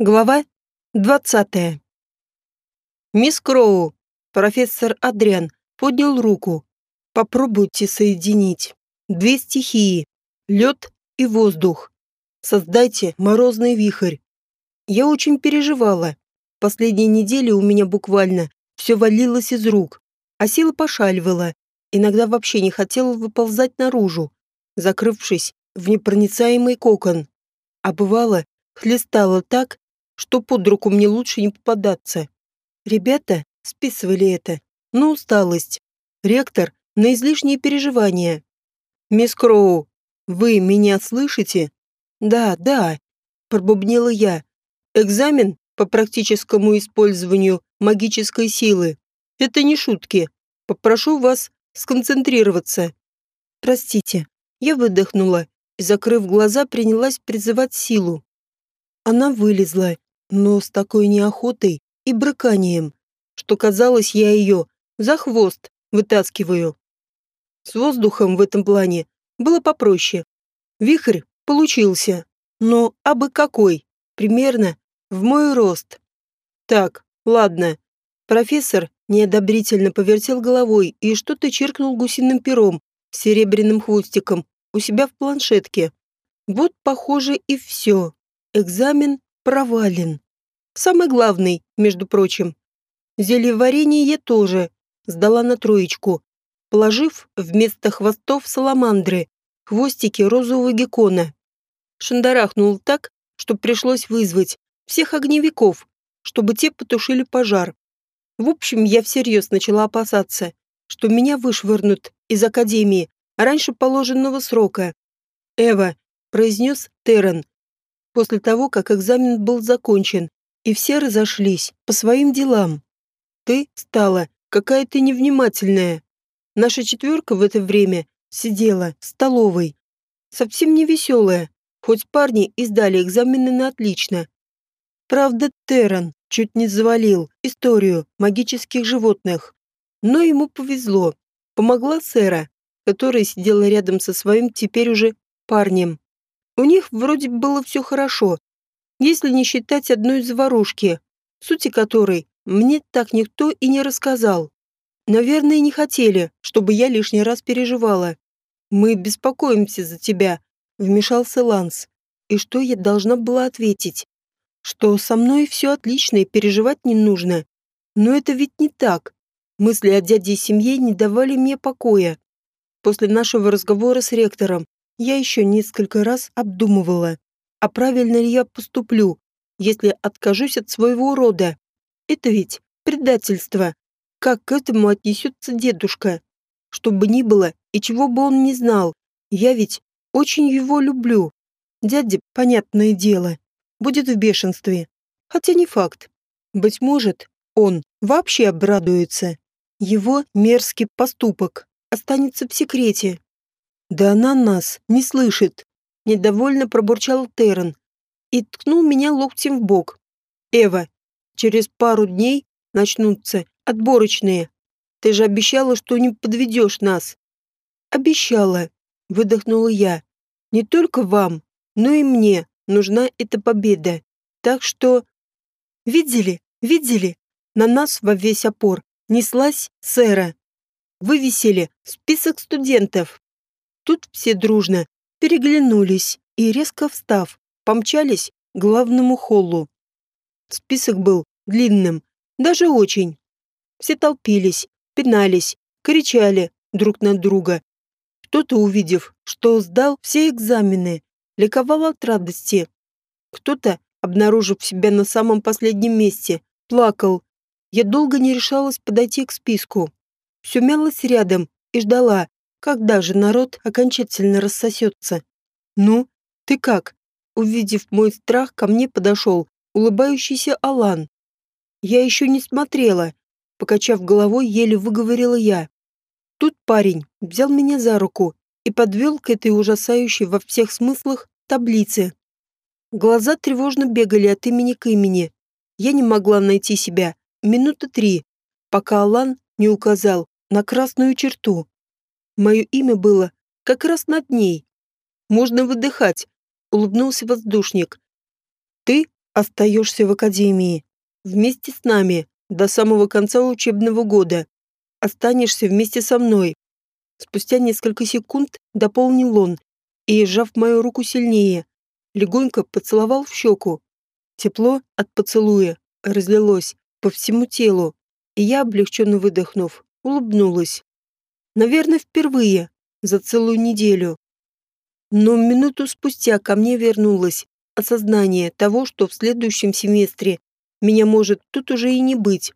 Глава 20. Мисс Кроу, профессор Адриан поднял руку. Попробуйте соединить две стихии – лед и воздух. Создайте морозный вихрь. Я очень переживала. Последние недели у меня буквально все валилось из рук, а сила пошаливала. Иногда вообще не хотела выползать наружу, закрывшись в непроницаемый кокон. А бывало, хлестала так, что под руку мне лучше не попадаться. Ребята списывали это на усталость. Ректор на излишние переживания. «Мисс Кроу, вы меня слышите?» «Да, да», – пробубнила я. «Экзамен по практическому использованию магической силы. Это не шутки. Попрошу вас сконцентрироваться». «Простите». Я выдохнула и, закрыв глаза, принялась призывать силу. Она вылезла, но с такой неохотой и брыканием, что казалось, я ее за хвост вытаскиваю. С воздухом в этом плане было попроще. Вихрь получился, но абы какой, примерно в мой рост. Так, ладно. Профессор неодобрительно повертел головой и что-то чиркнул гусиным пером с серебряным хвостиком у себя в планшетке. Вот, похоже, и все. Экзамен провален. Самый главный, между прочим. Зельеварение я тоже сдала на троечку, положив вместо хвостов саламандры хвостики розового геккона. Шандарахнул так, что пришлось вызвать всех огневиков, чтобы те потушили пожар. В общем, я всерьез начала опасаться, что меня вышвырнут из академии раньше положенного срока. «Эва», — произнес Террен, после того, как экзамен был закончен, и все разошлись по своим делам. Ты стала какая-то невнимательная. Наша четверка в это время сидела в столовой. Совсем не веселая, хоть парни и сдали экзамены на отлично. Правда, Терран чуть не завалил историю магических животных. Но ему повезло. Помогла Сэра, которая сидела рядом со своим теперь уже парнем. У них вроде было все хорошо, если не считать одной заварушки, сути которой мне так никто и не рассказал. Наверное, не хотели, чтобы я лишний раз переживала. Мы беспокоимся за тебя, вмешался Ланс. И что я должна была ответить? Что со мной все отлично и переживать не нужно. Но это ведь не так. Мысли о дяде и семье не давали мне покоя. После нашего разговора с ректором я еще несколько раз обдумывала, а правильно ли я поступлю, если откажусь от своего рода. Это ведь предательство. Как к этому отнесется дедушка? Что бы ни было и чего бы он ни знал, я ведь очень его люблю. Дядя, понятное дело, будет в бешенстве. Хотя не факт. Быть может, он вообще обрадуется. Его мерзкий поступок останется в секрете. Да она нас не слышит. Недовольно пробурчал Террен и ткнул меня локтем в бок. Эва, через пару дней начнутся отборочные. Ты же обещала, что не подведешь нас. Обещала, выдохнула я. Не только вам, но и мне нужна эта победа. Так что... Видели, видели? На нас во весь опор неслась сэра. Вывесили список студентов. Тут все дружно переглянулись и, резко встав, помчались к главному холлу. Список был длинным, даже очень. Все толпились, пинались, кричали друг на друга. Кто-то, увидев, что сдал все экзамены, ликовал от радости. Кто-то, обнаружив себя на самом последнем месте, плакал. Я долго не решалась подойти к списку. Все мялась рядом и ждала, когда же народ окончательно рассосется? Ну, ты как? Увидев мой страх, ко мне подошел улыбающийся Алан. Я еще не смотрела. Покачав головой, еле выговорила я. Тут парень взял меня за руку и подвел к этой ужасающей во всех смыслах таблице. Глаза тревожно бегали от имени к имени. Я не могла найти себя минуты три, пока Алан не указал на красную черту. Мое имя было как раз над ней. Можно выдыхать, улыбнулся воздушник. Ты остаешься в академии. Вместе с нами до самого конца учебного года. Останешься вместе со мной. Спустя несколько секунд дополнил он и, сжав мою руку сильнее, легонько поцеловал в щеку. Тепло от поцелуя разлилось по всему телу, и я, облегченно выдохнув, улыбнулась. Наверное, впервые за целую неделю. Но минуту спустя ко мне вернулось осознание того, что в следующем семестре меня может тут уже и не быть.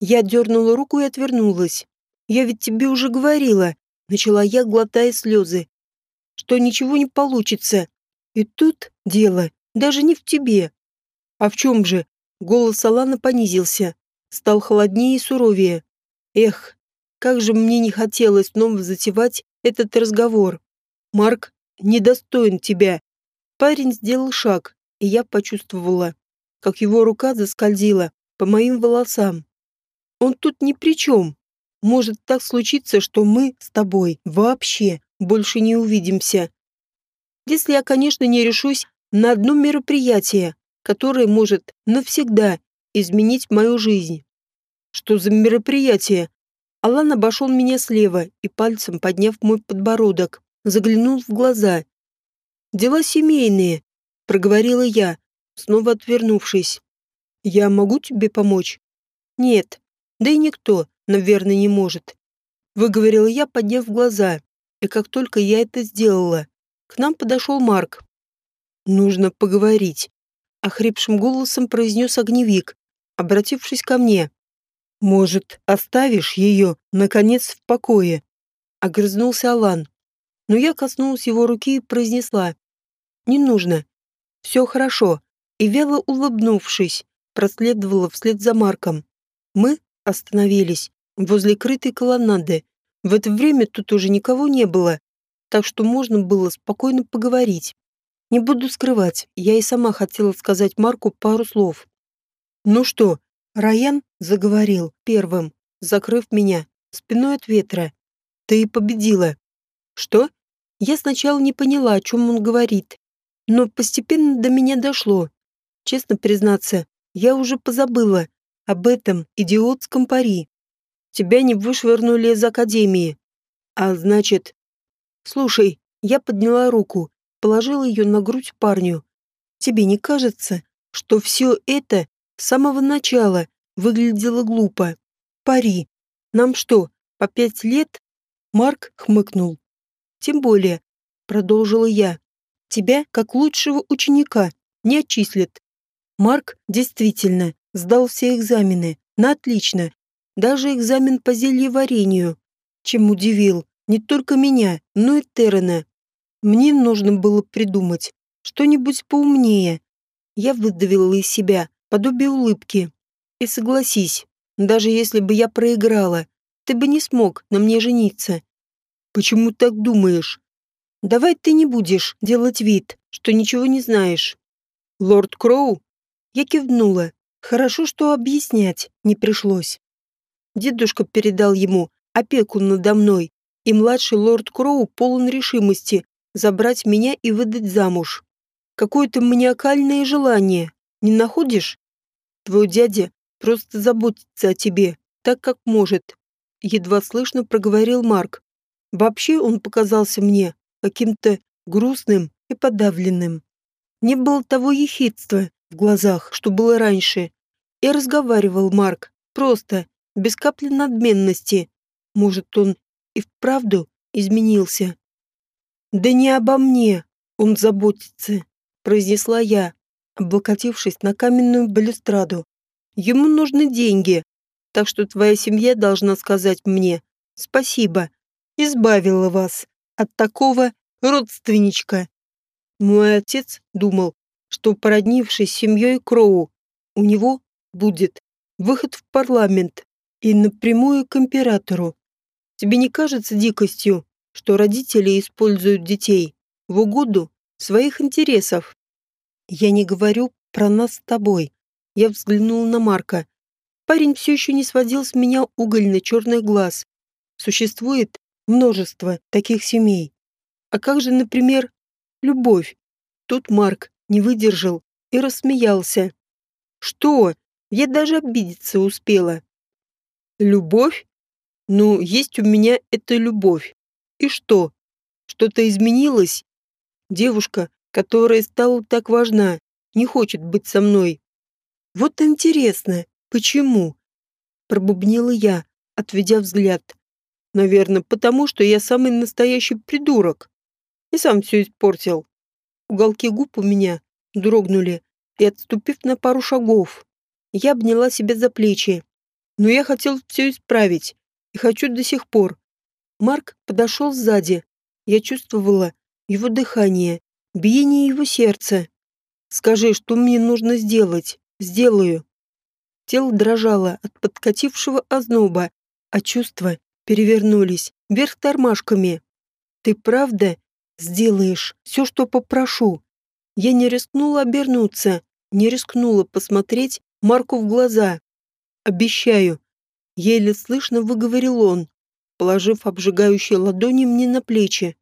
Я дернула руку и отвернулась. «Я ведь тебе уже говорила», — начала я, глотая слезы, «что ничего не получится. И тут дело даже не в тебе». «А в чем же?» Голос Алана понизился, стал холоднее и суровее. «Эх, как же мне не хотелось снова затевать этот разговор. Марк недостоин тебя». Парень сделал шаг, и я почувствовала, как его рука заскользила по моим волосам. Он тут ни при чем. Может так случиться, что мы с тобой вообще больше не увидимся. Если я, конечно, не решусь на одно мероприятие, которое может навсегда изменить мою жизнь. Что за мероприятие? Алан обошел меня слева и пальцем, подняв мой подбородок, заглянул в глаза. «Дела семейные», — проговорила я, снова отвернувшись. «Я могу тебе помочь?» «Нет, да и никто, наверное, не может», — выговорила я, подняв глаза. И как только я это сделала, к нам подошел Марк. «Нужно поговорить», — охрипшим голосом произнес огневик, обратившись ко мне. «Может, оставишь ее, наконец, в покое?» Огрызнулся Алан. Но я коснулась его руки и произнесла. «Не нужно. Все хорошо, и вяло улыбнувшись, проследовала вслед за Марком. Мы остановились возле крытой колоннады. В это время тут уже никого не было, так что можно было спокойно поговорить. Не буду скрывать, я и сама хотела сказать Марку пару слов. «Ну что?» Райан заговорил первым, закрыв меня спиной от ветра. «Ты победила». «Что?» Я сначала не поняла, о чем он говорит, но постепенно до меня дошло. Честно признаться, я уже позабыла об этом идиотском пари. Тебя не вышвырнули из академии. А значит... Слушай, я подняла руку, положила ее на грудь парню. Тебе не кажется, что все это с самого начала выглядело глупо? Пари. Нам что, по пять лет? Марк хмыкнул. Тем более, продолжила я, тебя, как лучшего ученика, не отчислят. Марк действительно сдал все экзамены, на отлично, даже экзамен по зельеварению, чем удивил не только меня, но и Террена. Мне нужно было придумать что-нибудь поумнее. Я выдавила из себя подобие улыбки. И согласись, даже если бы я проиграла, ты бы не смог на мне жениться. Почему так думаешь? Давай ты не будешь делать вид, что ничего не знаешь. Лорд Кроу? Я кивнула. Хорошо, что объяснять не пришлось. Дедушка передал ему опеку надо мной, и младший лорд Кроу полон решимости забрать меня и выдать замуж. Какое-то маниакальное желание, не находишь? Твой дядя просто заботится о тебе, так как может. Едва слышно проговорил Марк. Вообще он показался мне каким-то грустным и подавленным. Не было того ехидства в глазах, что было раньше. И разговаривал Марк, просто, без капли надменности. Может, он и вправду изменился. «Да не обо мне он заботится», — произнесла я, облокотившись на каменную балюстраду. «Ему нужны деньги, так что твоя семья должна сказать мне спасибо, избавила вас от такого родственничка. Мой отец думал, что, породнившись с семьей Кроу, у него будет выход в парламент и напрямую к императору. Тебе не кажется дикостью, что родители используют детей в угоду своих интересов? Я не говорю про нас с тобой. Я взглянул на Марка. Парень все еще не сводил с меня угольно-черный глаз. Существует множество таких семей. А как же, например, любовь? Тут Марк не выдержал и рассмеялся. «Что? Я даже обидеться успела». «Любовь? Ну, есть у меня эта любовь. И что? Что-то изменилось? Девушка, которая стала так важна, не хочет быть со мной. Вот интересно, почему? Пробубнила я, отведя взгляд. Наверное, потому что я самый настоящий придурок. И сам все испортил. Уголки губ у меня дрогнули, и, отступив на пару шагов, я обняла себя за плечи. Но я хотел все исправить, и хочу до сих пор. Марк подошел сзади. Я чувствовала его дыхание, биение его сердца. «Скажи, что мне нужно сделать? Сделаю». Тело дрожало от подкатившего озноба, а чувства перевернулись вверх тормашками. «Ты правда сделаешь все, что попрошу?» Я не рискнула обернуться, не рискнула посмотреть Марку в глаза. «Обещаю», — еле слышно выговорил он, положив обжигающие ладони мне на плечи.